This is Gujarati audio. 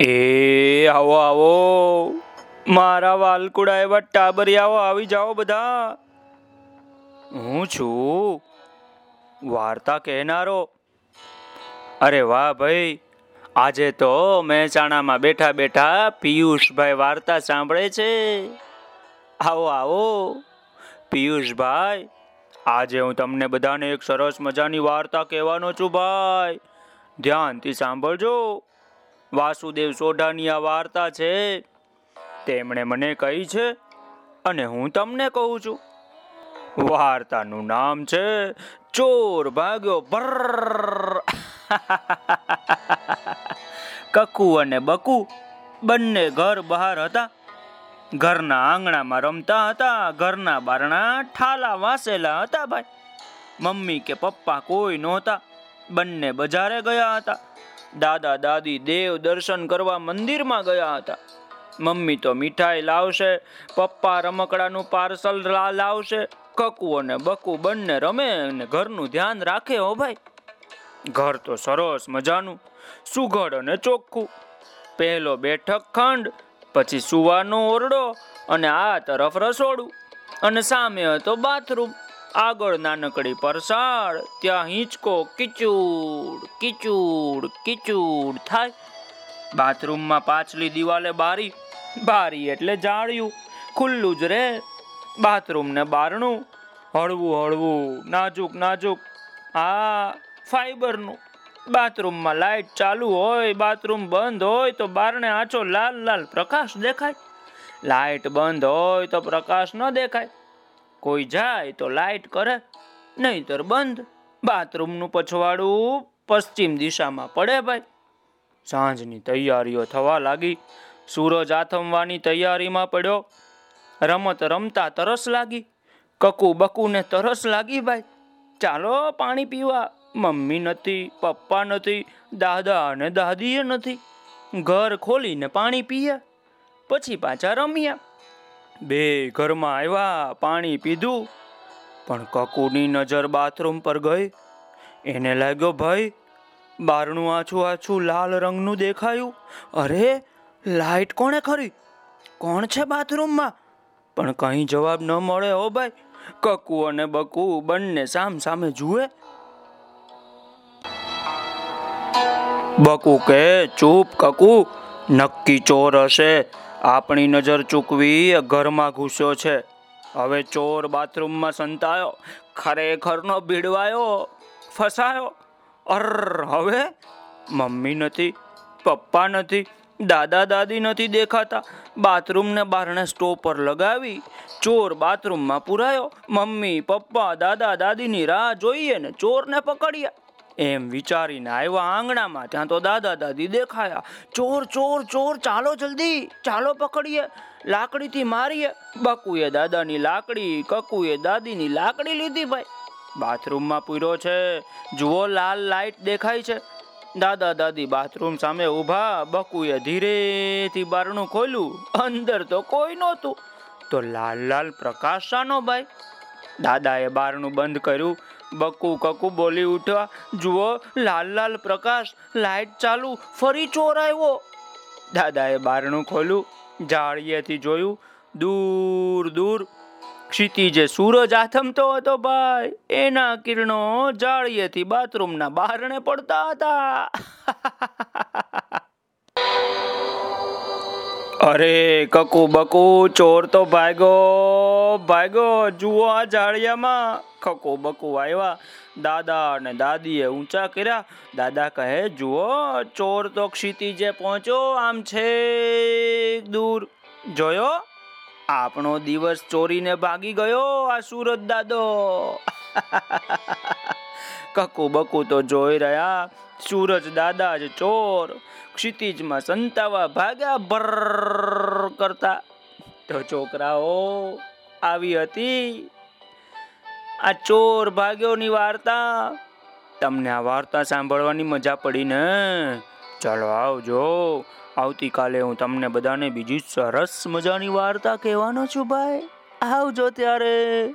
એ, આવો આવો. મારા વાલકુડા એવા ટાબરિયાઓ આવી જાઓ બધા. હું છું. વાર્તા કહેનારો. અરે વાહ ભાઈ. આજે તો મહેસાણામાં બેઠા બેઠા પિયુષભાઈ વાર્તા સાંભળે છે. આવો આવો. પિયુષભાઈ, આજે હું તમને બધાને એક સરસ મજાની વાર્તા કહેવાનો છું ભાઈ. ધ્યાનથી સાંભળજો. વાસુદેવ સોઢાની આ વાર્તા છે. તેમણે મને કહી છે અને હું તમને કહું છું. વાર્તાનું નામ છે ચોર ભાગ્યો ભર. કકુ અને બકુ બંને ઘર બહાર હતા. ઘરના આંગણામાં રમતા હતા. ઘરના બારણા ઠાલા વાસેલા હતા ભાઈ. મમ્મી કે પપ્પા કોઈ નહોતા. બંને બજારે ગયા હતા. દાદા, દાદી, દેવ દર્શન કરવા મંદિરમાં ગયા હતા. મમ્મી તો મીઠાઈ લાવશે, પપ્પા રમકડાનું પાર્સલ લાવશે, કકુ અને બકુ બંને રમે અને ઘરનું ધ્યાન રાખે હો ભાઈ. ઘર તો સરસ મજાનું, સુઘડ અને ચોખ્ખું. પહેલો બેઠક ખંડ, પછી સુવાનો ઓરડો અને આ તરફ રસોડું અને સામે હતો બાથરૂમ. આગળ નાનકડી પરસાળ, ત્યાં હિંચકો કિચૂડ કિચૂડ કિચૂડ થાય. બાથરૂમમાં પાછલી દિવાલે બારી બારી એટલે જાળ્યું. ખુલ્લું જ રહે બાથરૂમને બારણું, હળવું હળવું, નાજુક નાજુક. હા ફાઈબરનું. બાથરૂમમાં લાઈટ ચાલુ હોય, બાથરૂમ બંધ હોય, તો બારણે આછો લાલ લાલ પ્રકાશ દેખાય. લાઈટ બંધ હોય, તો પ્રકાશ ન દેખાય. કોઈ જાય તો લાઈટ કરે, નહીતર બંધ. બાથરૂમનું પછવાડું પશ્ચિમ દિશામાં પડે ભાઈ. સાંજની તૈયારીઓ થવા લાગી. સૂરજ આથમવાની તૈયારીમાં પડ્યો. રમત રમતા તરસ લાગી. કકુ બકુને તરસ લાગી ભાઈ. ચાલો પાણી પીવા. મમ્મી નથી, પપ્પા નથી, દાદા અને દાદીએ નથી. ઘર ખોલીને પાણી પીએ. પછી પાછા રમ્યા. બે ઘરમાં આવ્યા, પાણી પીધું, પણ કકુની નજર બાથરૂમ પર ગઈ. એને લાગ્યો, ભાઈ, બારણું આછું આછું લાલ રંગનું દેખાયું. અરે લાઈટ કોણે ખરી? કોણ છે બાથરૂમમાં? પણ કઈ જવાબ ન મળે. હો ભાઈ, કકુ અને બકુ બંને સામ સામે જુએ. બકુ કે ચૂપ, કકુ, નક્કી ચોર હશે. આપણી નજર ચૂકવી ઘરમાં ઘૂસ્યો છે. હવે ચોર બાથરૂમમાં સંતાયો, ખરેખરનો ભીડવાયો ફસાયો. અર, હવે મમ્મી નથી, પપ્પા નથી, દાદા દાદી નથી દેખાતા. બાથરૂમને બારણે સ્ટોપર લગાવી, ચોર બાથરૂમમાં પુરાયો. મમ્મી, પપ્પા, દાદા દાદીની રાહ જોઈએ ને ચોરને પકડ્યા એમ વિચારીને આવ્યા આંગણામાં. ત્યાં તો દાદા દાદી દેખાયા. ચોર ચોર ચોર, ચાલો જલ્દી, ચાલો પકડીએ. લાકડીથી મારીએ. બકુએ દાદાની લાકડી, કકુએ દાદીની લાકડી લીધી ભાઈ. બાથરૂમમાં પૂર્યો છે. જુઓ, લાલ લાઈટ દેખાય છે. દાદા દાદી બાથરૂમ સામે ઊભા. બકુએ ધીરેથી બારણું ખોલ્યું. અંદર તો કોઈ નહોતું. તો લાલ લાલ પ્રકાશ શાનો ભાઈ? દાદાએ બારણું બંધ કર્યું. બકુ કકુ બોલી ઉઠવા જુઓ, લાલ લાલ પ્રકાશ, લાઈટ ચાલુ, ફરી ચોર આવ્યો. દાદાએ બારણું ખોલ્યું જાળીએથી જોયું, દૂર દૂર, ક્ષિતિજે સૂરજ આથમતો હતો ભાઈ. એના કિરણો જાળીએથી બાથરૂમના બારણે પડતા હતા. અરે, કકુ બકુ, ચોર તો ભાગ્યો. ભાગ્યો, જુઓ આ જાળિયામાં કકુ બકુ આવ્યા. દાદા અને દાદીએ ઊંચા કર્યા. દાદા કહે, જુઓ, ચોર તો ક્ષિતિજે પહોંચ્યો, આમ છે દૂર. જોયો? આપણો દિવસ ચોરીને ભાગી ગયો આ સુરત દાદો. કકુ બકુ તો જોઈ રહ્યા. સૂરજ દાદા જ ચોર, ક્ષિતિજમાં સંતાવા ભાગ્યા, ભર કરતા. તો છોકરાઓ આવી હતી. આ ચોર ભાગ્યોની વાર્તા. તમને આ વાર્તા સાંભળવાની મજા પડી ને? ચાલો આવજો. આવતીકાલે હું તમને બધાને બીજી સરસ મજાની વાર્તા કહેવાનો છું, ભાઈ. આવજો ત્યારે.